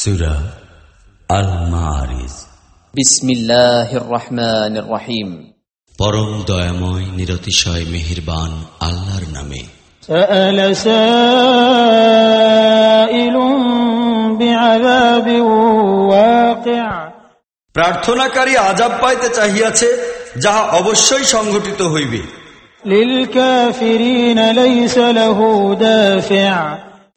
সুরা আল মারিজ বিসমিল্লাহির রহমানির রহিম পরম দয়াময় নিরতিশয় মেহেরবান আল্লাহর নামে سأل سائل بعذاب واقع প্রার্থনাকারী আজাব পাইতে চাহিয়াছে যাহা অবশ্যই সংঘটিত হইবে للكافرين ليس له دافع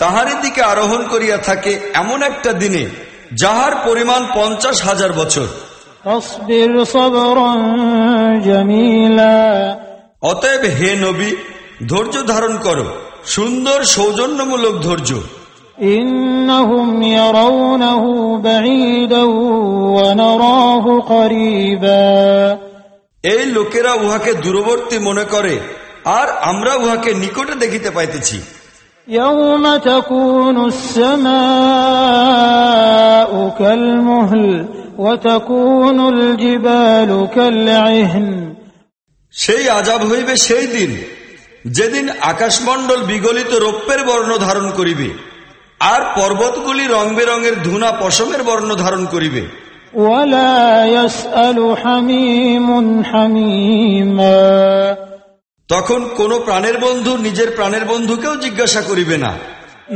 তাহারি দিকে আরোহণ করিয়া থাকে এমন একটা দিনে যাহার পরিমাণ পঞ্চাশ হাজার বছর। অতএব হে নবী ধৈর্য ধারণ কর সুন্দর সৌজন্যমূলক ধৈর্য। এই লোকেরা উহাকে দূরবর্তী মনে করে আর আমরা উহাকে নিকটে দেখিতে পাইতেছি। يوم تكون السماء كالمهل وتكون الجبال كالعهن সেই আজাব হইবে সেই দিন যেদিন আকাশমণ্ডল বিগলিত রৌপ্যের বর্ণ ধারণ করিবে আর পর্বতগুলি রং বেরঙের ধুনা পশমের বর্ণ ধারণ করিবে ولا يسأل حميم حميما তখন কোন প্রাণের বন্ধু নিজের প্রাণের বন্ধুকেও জিজ্ঞাসা করিবে না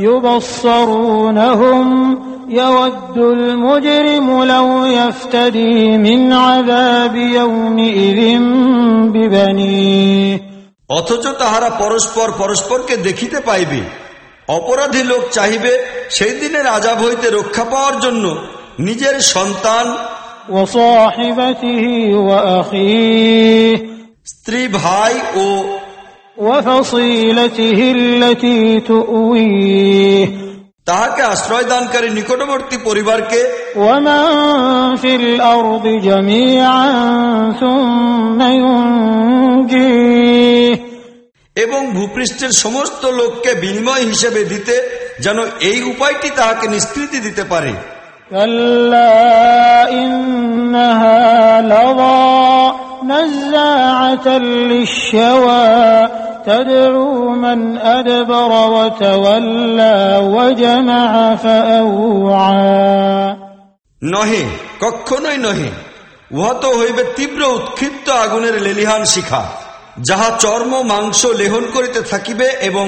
يبصرونهم يود المجرم لو يفتدي من عذاب يومئذ ببنيه অথচ তাহারা পরস্পর পরস্পরকে দেখিতে পাইবে অপরাধী লোক চাহিবে সেই দিনের আজাব হইতে রক্ষা পাওয়ার জন্য নিজের সন্তান وصاحبته وأخيه স্ত্রী ভাই ও তাহাকে আশ্রয় দানকারী নিকটবর্তী পরিবারকে এবং ভূপৃষ্ঠের সমস্ত লোককে বিনিময় হিসেবে দিতে যেন এই উপায়টি তাহাকে নিষ্কৃতি দিতে পারে। কাল্লা ইন্নাহা نزاعة للشوى تدعو من أدبر وتولى وجمع فأوعى নহে কখনোই নহে উহা তো হইবে তীব্র উৎক্ষিপ্ত আগুনের লেলিহান শিখা যাহা চর্ম মাংস লেহন করিতে থাকিবে এবং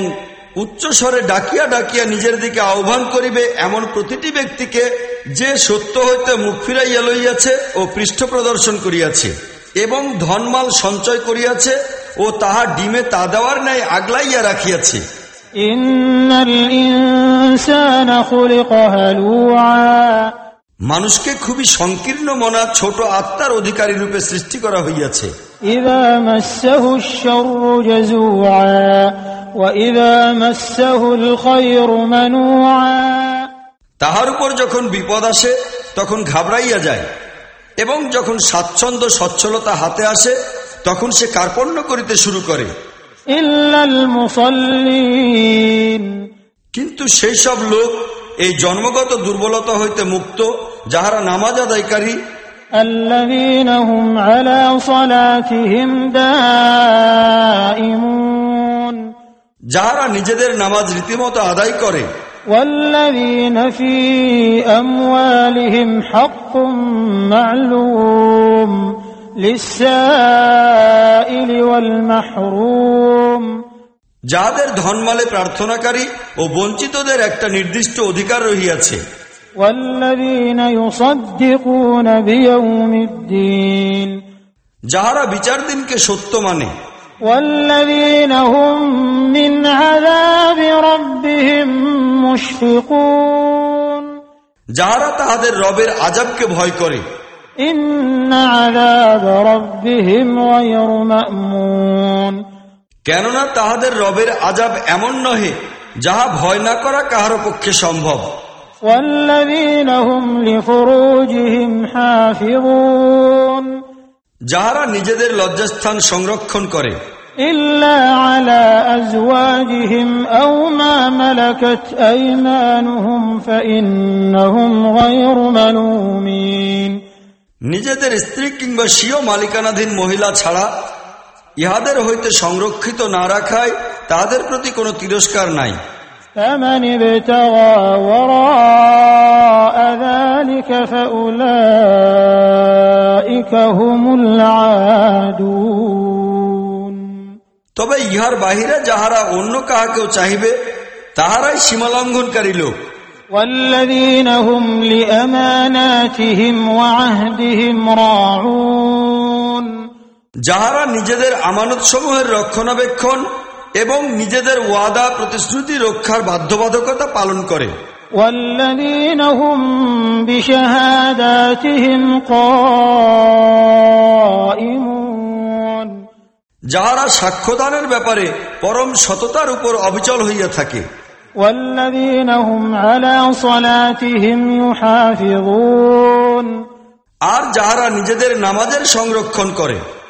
উচ্চস্বরে ডাকিয়া ডাকিয়া নিজের দিকে আহ্বান করিবে এমন প্রতিটি ব্যক্তিকে যে সত্য হইতে মুখ ফিরাইয়া লইয়াছে ও পৃষ্ঠ প্রদর্শন করিয়াছে এবং ধনমাল সঞ্চয় করিয়াছে ও তাহা ডিমে তা দেওয়ার ন্যায় আগলাইয়া রাখিয়াছে। মানুষকে খুবই সংকীর্ণ মনা ছোট আত্মার অধিকারী রূপে সৃষ্টি করা হইয়াছে। তাহার উপর যখন বিপদ আসে তখন ঘাবড়াইয়া যায়। এবং যখন স্বাচ্ছন্দ্য সচ্ছলতা হাতে আসে তখন সে কার্পণ্য করিতে শুরু করে। কিন্তু সেই সব লোক এই জন্মগত দুর্বলতা হইতে মুক্ত যাহারা নামাজ আদায়কারী। যাহারা নিজেদের নামাজ রীতিমতো আদায় করে। والذين في أموالهم حق معلوم للسائل والمحروم যাহাদের ধনমালে প্রার্থনাকারী ও বঞ্চিতদের একটা নির্দিষ্ট অধিকার রহিয়াছে والذين يصدقون بيوم الدين যাহারা বিচার দিনকে সত্য মানে والذين هم من عذاب ربهم مشفقون যাহারা তাহাদের রবের আজাবকে ভয় করে إن عذاب ربهم غير مأمون কেননা তাহাদের রবের আজাব এমন নহে যাহা ভয় না করা কাহার পক্ষে সম্ভব والذين هم لفروجهم حافظون যাহারা নিজেদের লজ্জাস্থান সংরক্ষণ করে إلا على أزواجهم أو ما ملكت أيمانهم فإنهم غير ملومين নিজেদের স্ত্রী কিংবা স্বীয় মালিকানাধীন মহিলা ছাড়া ইহাদের হইতে সংরক্ষিত না রাখায় তাদের প্রতি কোনো তিরস্কার নাই فمن ابتغى وراء ذلك فأولئك هم العادون তবে ইহার বাহিরে যাহারা অন্য কাহাকেও চাহিবে তাহারাই সীমালঙ্ঘনকারী লোক والذين هم لأماناتهم وعهدهم راعون যাহারা নিজেদের আমানত সমূহের রক্ষণাবেক্ষণ এবং নিজেদের ওয়াদা প্রতিশ্রুতি রক্ষার বাধ্যবাধকতা পালন করে والذين هم بشهاداتهم قائمون যাহারা সাক্ষ্যদানের ব্যাপারে পরম সততার উপর অবিচল হইয়া থাকে والذين هم على صلاتهم يحافظون আর যাহারা নিজেদের নামাজের সংরক্ষণ করে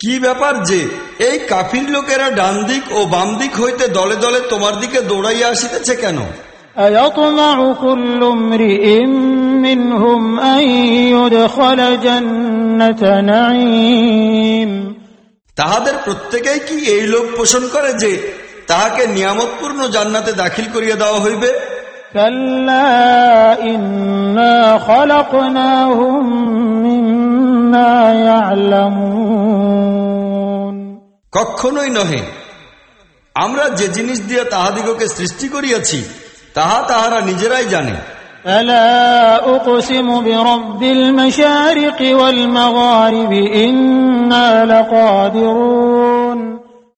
কি ব্যাপার যে এই কাফির লোকেরা ডান দিক ও বাম দিক হইতে দলে দলে তোমার দিকে দৌড়াইয়া আসিতেছে কেন أيطمع كل امرئ منهم أن يدخل جنة نعيم তাহাদের প্রত্যেকেই কি এই লোক পোষণ করে যে তাহাকে নিয়ামতপূর্ণ জান্নাতে দাখিল করিয়া দেওয়া হইবে كلا إنا خلقناهم مما يعلمون কখনোই নহে। আমরা যে জিনিস দিয়ে তাহাদিগকে সৃষ্টি করিয়াছি তাহা তাহারা নিজেরাই জানে।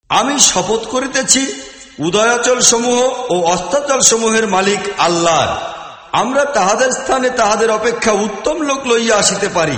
আমি শপথ করিতেছি উদয়াচল সমূহ ও অস্তাচল সমূহের মালিক আল্লাহ আমরা তাহাদের স্থানে তাহাদের অপেক্ষা উত্তম লোক লইয়া আসিতে পারি।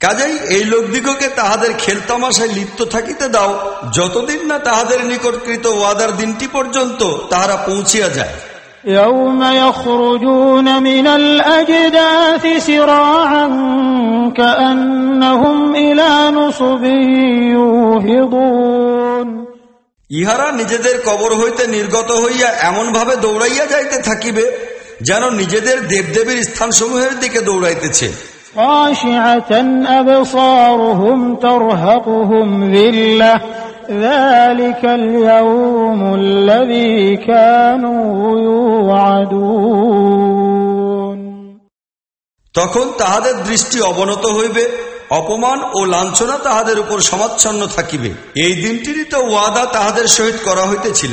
কাজেই এই লোকদিগকে তাহাদের খেলতামাশায় লিপ্ত থাকিতে দাও যতদিন না তাহাদের নিকটকৃত ওয়াদার দিনটি পর্যন্ত তাহারা পৌঁছিয়া যায় يوم يخرجون من الأجداث سراعا كأنهم إلى نصب يوفضون ইহারা নিজেদের কবর হইতে নির্গত হইয়া এমন ভাবে দৌড়াইয়া যাইতে থাকিবে যেন নিজেদের দেবদেবীর স্থানসমূহের দিকে দৌড়াইতেছে خاشعة أبصارهم ترهقهم ذلة ذلك اليوم الذي كانوا يوعدون তখন তাহাদের দৃষ্টি অবনত হইবে অপমান ও লাঞ্ছনা তাহাদের উপর সমাচ্ছন্ন থাকিবে এই দিনটিরই তো ওয়াদা তাহাদের সহিত করা হইতেছিল